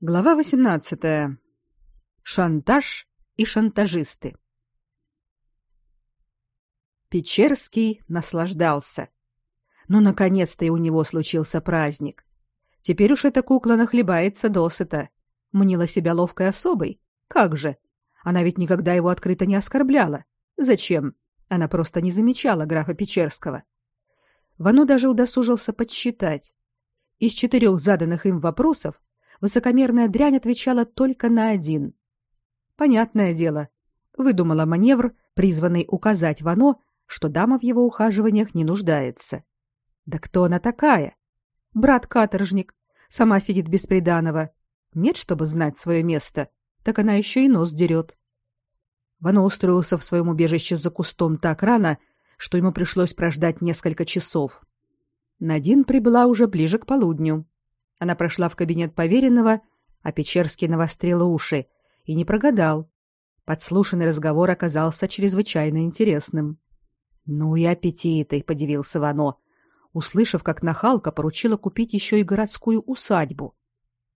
Глава 18. Шантаж и шантажисты. Печерский наслаждался. Ну наконец-то и у него случился праздник. Теперь уж эта кукла нахлебается досыта. Мнила себя ловкой особой. Как же? Она ведь никогда его открыто не оскорбляла. Зачем? Она просто не замечала графа Печерского. Вано даже удосужился подсчитать. Из четырех заданных им вопросов высокомерная дрянь отвечала только на один. Понятное дело, выдумала маневр, призванный указать Вано, что дама в его ухаживаниях не нуждается. Да кто она такая? Брат-каторжник, сама сидит без приданого. Нет, чтобы знать свое место, так она еще и нос дерет. Вано устроился в своем убежище за кустом так рано, что ему пришлось прождать несколько часов. Надин прибыла уже ближе к полудню. Она прошла в кабинет поверенного, а Печерский навострил уши и не прогадал. Подслушанный разговор оказался чрезвычайно интересным. Ну и аппетиты, подивился Вано, услышав, как нахалка поручила купить еще и городскую усадьбу.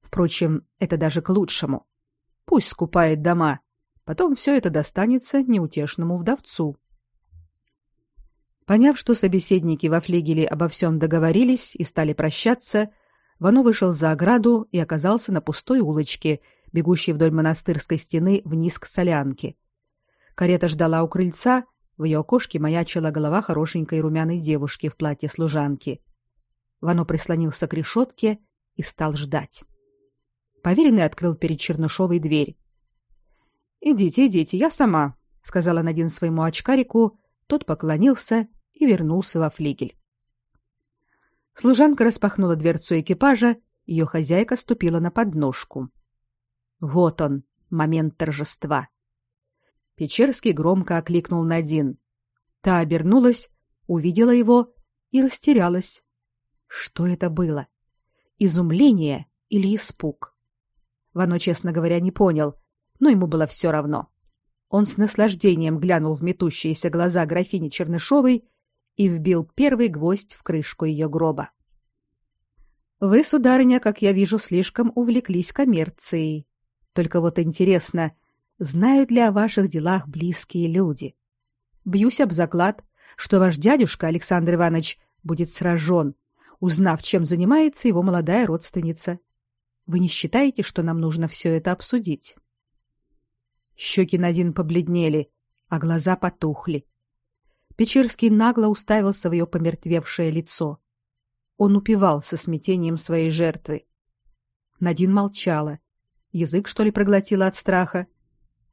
Впрочем, это даже к лучшему. Пусть скупает дома, потом все это достанется неутешному вдовцу. Поняв, что собеседники во флигеле обо всем договорились и стали прощаться, Вано вышел за ограду и оказался на пустой улочке, бегущей вдоль монастырской стены вниз к солянке. Карета ждала у крыльца, в ее окошке маячила голова хорошенькой румяной девушки в платье служанки. Вано прислонился к решетке и стал ждать. Поверенный открыл перед Чернышовой дверь. «Идите, идите, я сама», — сказала Надин своему очкарику, тот поклонился и вернулся во флигель. Служанка распахнула дверцу экипажа, ее хозяйка ступила на подножку. Вот он, момент торжества. Печерский громко окликнул Надин. Та обернулась, увидела его и растерялась. Что это было? Изумление или испуг? Вано, честно говоря, не понял, но ему было все равно. Он с наслаждением глянул в метущиеся глаза графини Чернышовой и вбил первый гвоздь в крышку ее гроба. Вы, сударыня, как я вижу, слишком увлеклись коммерцией. Только вот интересно, знают ли о ваших делах близкие люди? Бьюсь об заклад, что ваш дядюшка Александр Иванович будет сражен, узнав, чем занимается его молодая родственница. Вы не считаете, что нам нужно все это обсудить? Щеки Надин побледнели, а глаза потухли. Печерский нагло уставился в ее помертвевшее лицо. Он упивался смятением своей жертвы. Надин молчала. Язык, что ли, проглотила от страха?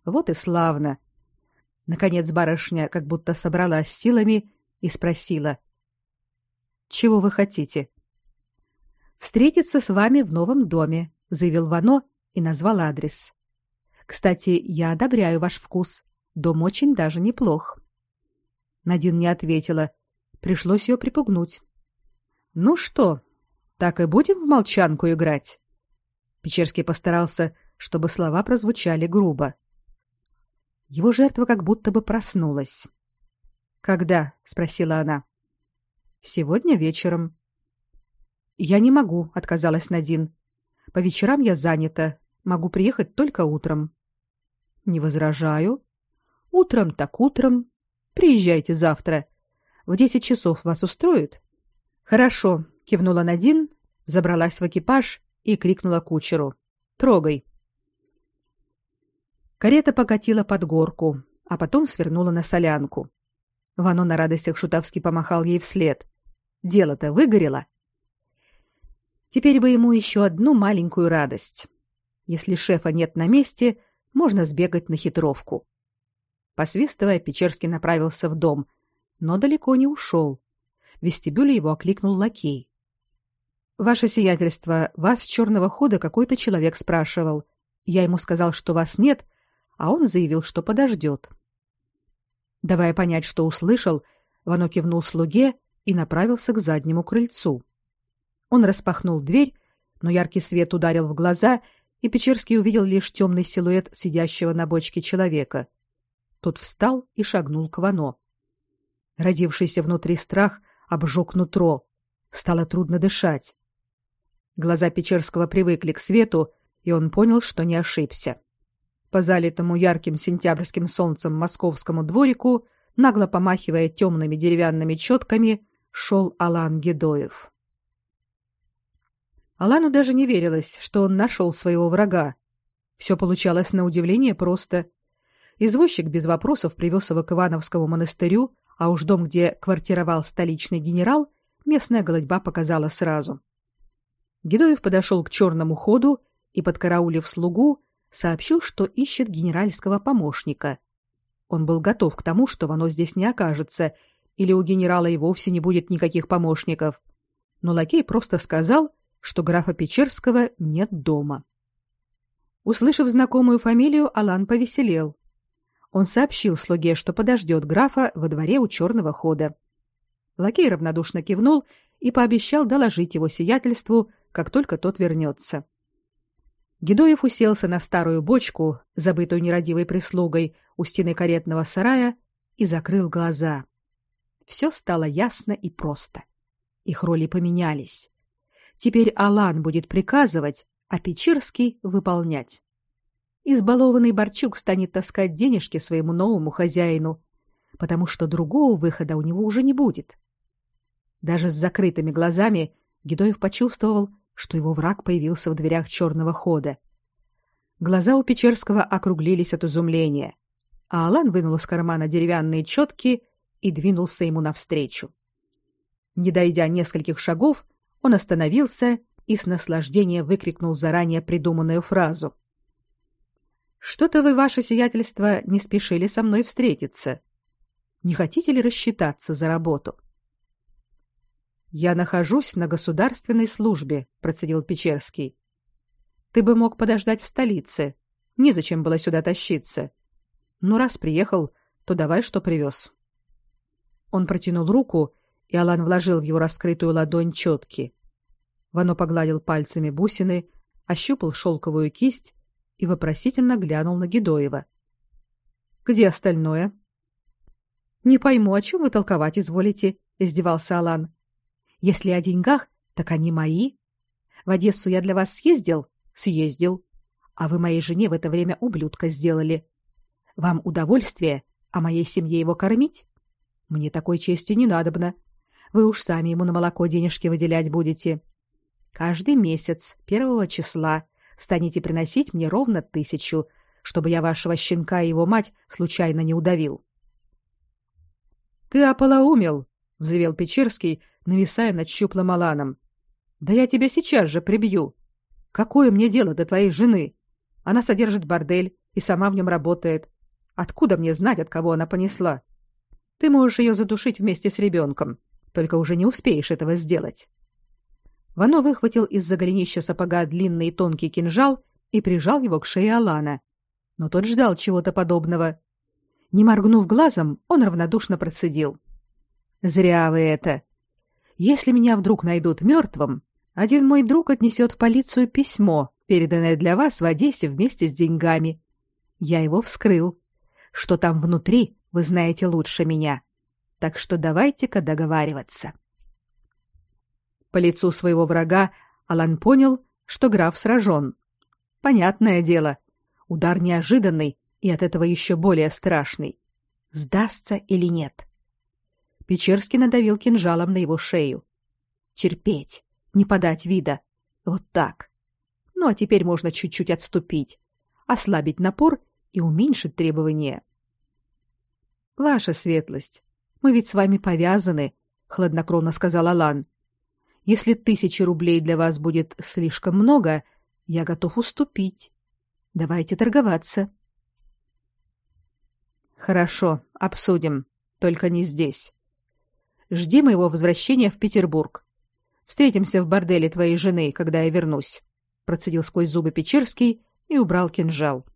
Вот и славно. Наконец барышня как будто собралась силами и спросила. «Чего вы хотите?» «Встретиться с вами в новом доме», — заявил Вано и назвал адрес. «Кстати, я одобряю ваш вкус. Дом очень даже неплох». Надин не ответила. Пришлось ее припугнуть. Ну что, так и будем в молчанку играть? Печерский постарался, чтобы слова прозвучали грубо. Его жертва как будто бы проснулась. Когда? спросила она. Сегодня вечером. Я не могу, отказалась Надин. По вечерам я занята, могу приехать только утром. Не возражаю. Утром так утром. Приезжайте завтра. В десять часов вас устроит? Хорошо, кивнула Надин, забралась в экипаж и крикнула кучеру: "Трогай". Карета покатила под горку, а потом свернула на солянку. Вано на радостях шутовски помахал ей вслед. Дело-то выгорело. Теперь бы ему еще одну маленькую радость. Если шефа нет на месте, можно сбегать на хитровку. Посвистывая, Печерский направился в дом, но далеко не ушел вестибюле его окликнул лакей. Ваше сиятельство, вас с черного хода какой-то человек спрашивал. Я ему сказал, что вас нет, а он заявил, что подождет. Давая понять, что услышал, Вано кивнул слуге и направился к заднему крыльцу. Он распахнул дверь, но яркий свет ударил в глаза, и Печерский увидел лишь темный силуэт сидящего на бочке человека. Тот встал и шагнул к Вано. Родившийся внутри страх обжег нутро. Стало трудно дышать. Глаза Печерского привыкли к свету, и он понял, что не ошибся. По залитому ярким сентябрьским солнцем московскому дворику, нагло помахивая темными деревянными четками, шел Алан Гедоев. Алану даже не верилось, что он нашел своего врага. Все получалось на удивление просто. Извозчик без вопросов привез его к Ивановскому монастырю, а уж дом, где квартировал столичный генерал, местная голодьба показала сразу. Гедоев подошел к черному ходу и, подкараулив слугу, сообщил, что ищет генеральского помощника. Он был готов к тому, что Вано здесь не окажется, или у генерала и вовсе не будет никаких помощников. Но лакей просто сказал, что графа Печерского нет дома. Услышав знакомую фамилию, Алан повеселел. Он сообщил слуге, что подождет графа во дворе у черного хода. Лакей равнодушно кивнул и пообещал доложить его сиятельству, как только тот вернется. Гедоев уселся на старую бочку, забытую нерадивой прислугой, у стены каретного сарая и закрыл глаза. Все стало ясно и просто. Их роли поменялись. Теперь Алан будет приказывать, а Печерский выполнять. Избалованный Борчук станет таскать денежки своему новому хозяину, потому что другого выхода у него уже не будет. Даже с закрытыми глазами Гедоев почувствовал, что его враг появился в дверях черного хода. Глаза у Печерского округлились от изумления, а Алан вынул из кармана деревянные четки и двинулся ему навстречу. Не дойдя нескольких шагов, он остановился и с наслаждением выкрикнул заранее придуманную фразу. Что-то вы, ваше сиятельство, не спешили со мной встретиться. Не хотите ли рассчитаться за работу? Я нахожусь на государственной службе, процедил Печерский. Ты бы мог подождать в столице. Незачем было сюда тащиться. Ну раз приехал, то давай что привез. Он протянул руку и Алан вложил в его раскрытую ладонь четки. Вано погладил пальцами бусины, ощупал шелковую кисть и вопросительно глянул на Гедоева. Где остальное? Не пойму, о чем вы толковать изволите, издевался Алан. Если о деньгах, так они мои. В Одессу я для вас съездил, съездил, а вы моей жене в это время ублюдка сделали. Вам удовольствие, а моей семье его кормить? Мне такой чести не надобно. Вы уж сами ему на молоко денежки выделять будете. Каждый месяц, первого числа, станете приносить мне ровно тысячу, чтобы я вашего щенка и его мать случайно не удавил. Ты ополоумел, взревел Печерский, нависая над щуплым Аланом. Да я тебя сейчас же прибью. Какое мне дело до твоей жены? Она содержит бордель и сама в нем работает. Откуда мне знать, от кого она понесла? Ты можешь ее задушить вместе с ребенком только уже не успеешь этого сделать. Вано выхватил из-за голенища сапога длинный и тонкий кинжал и прижал его к шее Алана. Но тот ждал чего-то подобного. Не моргнув глазом, он равнодушно процедил: "Зря вы это. Если меня вдруг найдут мертвым, один мой друг отнесет в полицию письмо, переданное для вас в Одессе вместе с деньгами. Я его вскрыл. Что там внутри, вы знаете лучше меня так что давайте-ка договариваться. По лицу своего врага Алан понял, что граф сражен. Понятное дело, удар неожиданный и от этого еще более страшный. Сдастся или нет? Печерский надавил кинжалом на его шею. Терпеть, не подать вида. Вот так. Ну а теперь можно чуть-чуть отступить, ослабить напор и уменьшить требования. Ваша светлость, мы ведь с вами повязаны, хладнокровно сказал Алан. Если тысячи рублей для вас будет слишком много, я готов уступить. Давайте торговаться. Хорошо, обсудим, только не здесь. Жди моего возвращения в Петербург. Встретимся в борделе твоей жены, когда я вернусь, процедил сквозь зубы Печерский и убрал кинжал.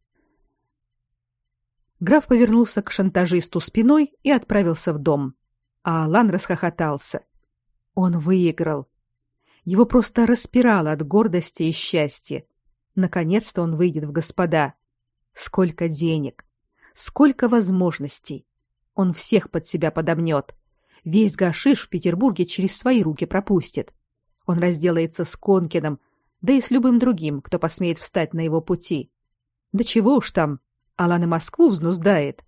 Граф повернулся к шантажисту спиной и отправился в дом. А Алан расхохотался. Он выиграл. Его просто распирало от гордости и счастья. Наконец-то он выйдет в господа. Сколько денег, сколько возможностей. Он всех под себя подомнет. Весь гашиш в Петербурге через свои руки пропустит. Он разделается с Конкиным, да и с любым другим, кто посмеет встать на его пути. Да чего уж там, Алан и Москву взнуздает.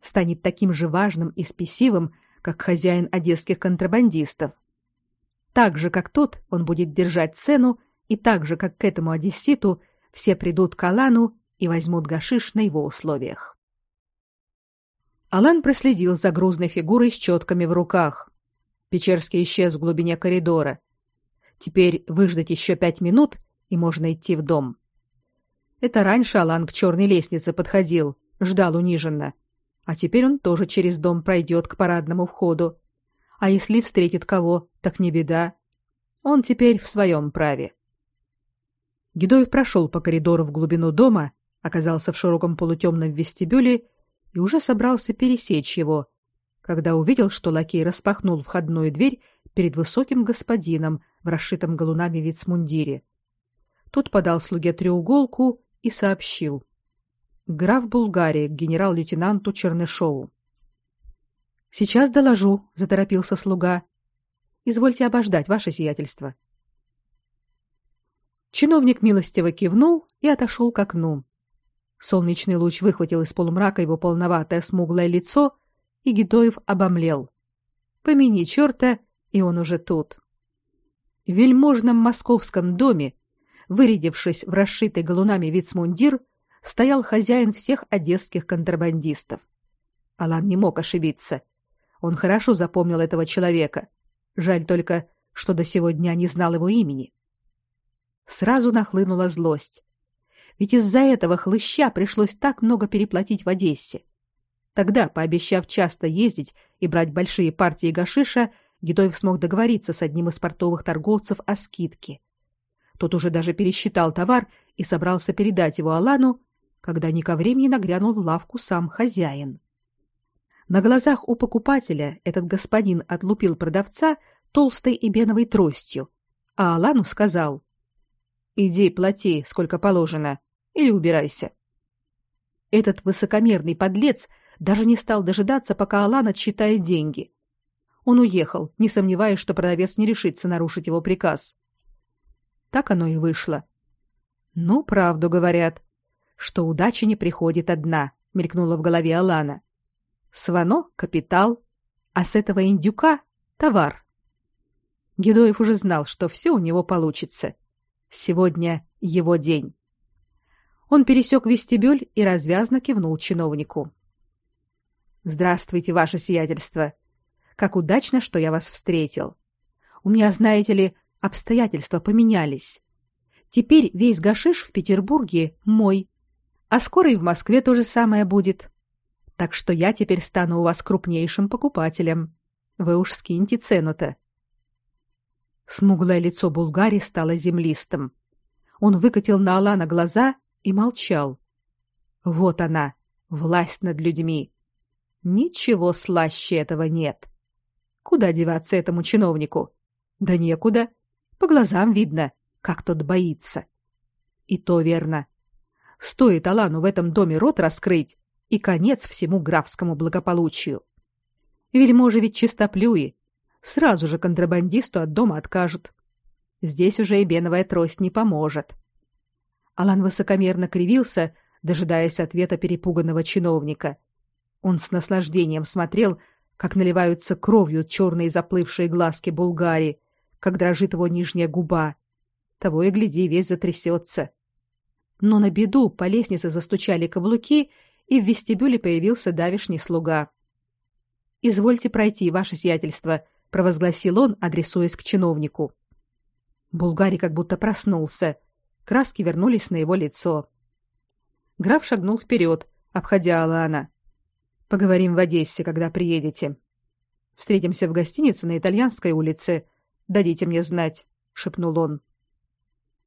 Станет таким же важным и спесивым, как хозяин одесских контрабандистов. Так же, как тот, он будет держать цену, и так же, как к этому одесситу, все придут к Алану и возьмут гашиш на его условиях. Алан проследил за грузной фигурой с четками в руках. Печерский исчез в глубине коридора. Теперь выждать еще пять минут, и можно идти в дом. Это раньше Алан к черной лестнице подходил, ждал униженно. А теперь он тоже через дом пройдет к парадному входу. А если встретит кого, так не беда. Он теперь в своем праве. Гедоев прошел по коридору в глубину дома, оказался в широком полутемном вестибюле и уже собрался пересечь его, когда увидел, что лакей распахнул входную дверь перед высоким господином в расшитом галунами вицмундире. Тот подал слуге треуголку и сообщил: граф Булгарии к генерал-лейтенанту Чернышову. Сейчас доложу, заторопился слуга. Извольте обождать ваше сиятельство. Чиновник милостиво кивнул и отошел к окну. Солнечный луч выхватил из полумрака его полноватое смуглое лицо, и Гедоев обомлел. Помяни черта, и он уже тут. В вельможном московском доме, вырядившись в расшитый галунами вицмундир, стоял хозяин всех одесских контрабандистов. Алан не мог ошибиться. Он хорошо запомнил этого человека. Жаль только, что до сего дня не знал его имени. Сразу нахлынула злость. Ведь из-за этого хлыща пришлось так много переплатить в Одессе. Тогда, пообещав часто ездить и брать большие партии гашиша, Гедоев смог договориться с одним из портовых торговцев о скидке. Тот уже даже пересчитал товар и собрался передать его Алану, когда не ко времени нагрянул в лавку сам хозяин. На глазах у покупателя этот господин отлупил продавца толстой эбеновой тростью, а Алану сказал: "Иди плати, сколько положено, или убирайся". Этот высокомерный подлец даже не стал дожидаться, пока Алан отсчитает деньги. Он уехал, не сомневаясь, что продавец не решится нарушить его приказ. Так оно и вышло. Ну, правду говорят, что удача не приходит одна, мелькнула в голове Алана. Свано капитал, а с этого индюка товар. Гедоев уже знал, что все у него получится. Сегодня его день. Он пересек вестибюль и развязно кивнул чиновнику. Здравствуйте, ваше сиятельство. Как удачно, что я вас встретил. У меня, знаете ли, обстоятельства поменялись. Теперь весь гашиш в Петербурге мой, а скоро и в Москве то же самое будет. Так что я теперь стану у вас крупнейшим покупателем. Вы уж скиньте цену-то. Смуглое лицо Булгари стало землистым. Он выкатил на Алана глаза и молчал. Вот она, власть над людьми. Ничего слаще этого нет. Куда деваться этому чиновнику? Да некуда. По глазам видно, как тот боится. И то верно. Стоит Алану в этом доме рот раскрыть, и конец всему графскому благополучию. Вельможи ведь чистоплюи. Сразу же контрабандисту от дома откажут. Здесь уже и беновая трость не поможет. Алан высокомерно кривился, дожидаясь ответа перепуганного чиновника. Он с наслаждением смотрел, как наливаются кровью черные заплывшие глазки Булгари, как дрожит его нижняя губа. Того и гляди, весь затрясется. Но на беду по лестнице застучали каблуки, и в вестибюле появился давишний слуга. Извольте пройти, ваше сиятельство, провозгласил он, адресуясь к чиновнику. Булгари как будто проснулся. Краски вернулись на его лицо. Граф шагнул вперед, обходя Алана. Поговорим в Одессе, когда приедете. Встретимся в гостинице на Итальянской улице. Дадите мне знать, шепнул он.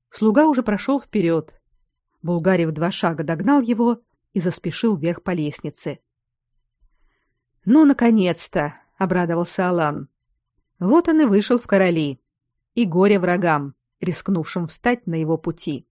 Слуга уже прошел вперед. Булгарий в два шага догнал его и заспешил вверх по лестнице. Ну наконец-то, обрадовался Алан. Вот он и вышел в короли. И горе врагам, рискнувшим встать на его пути.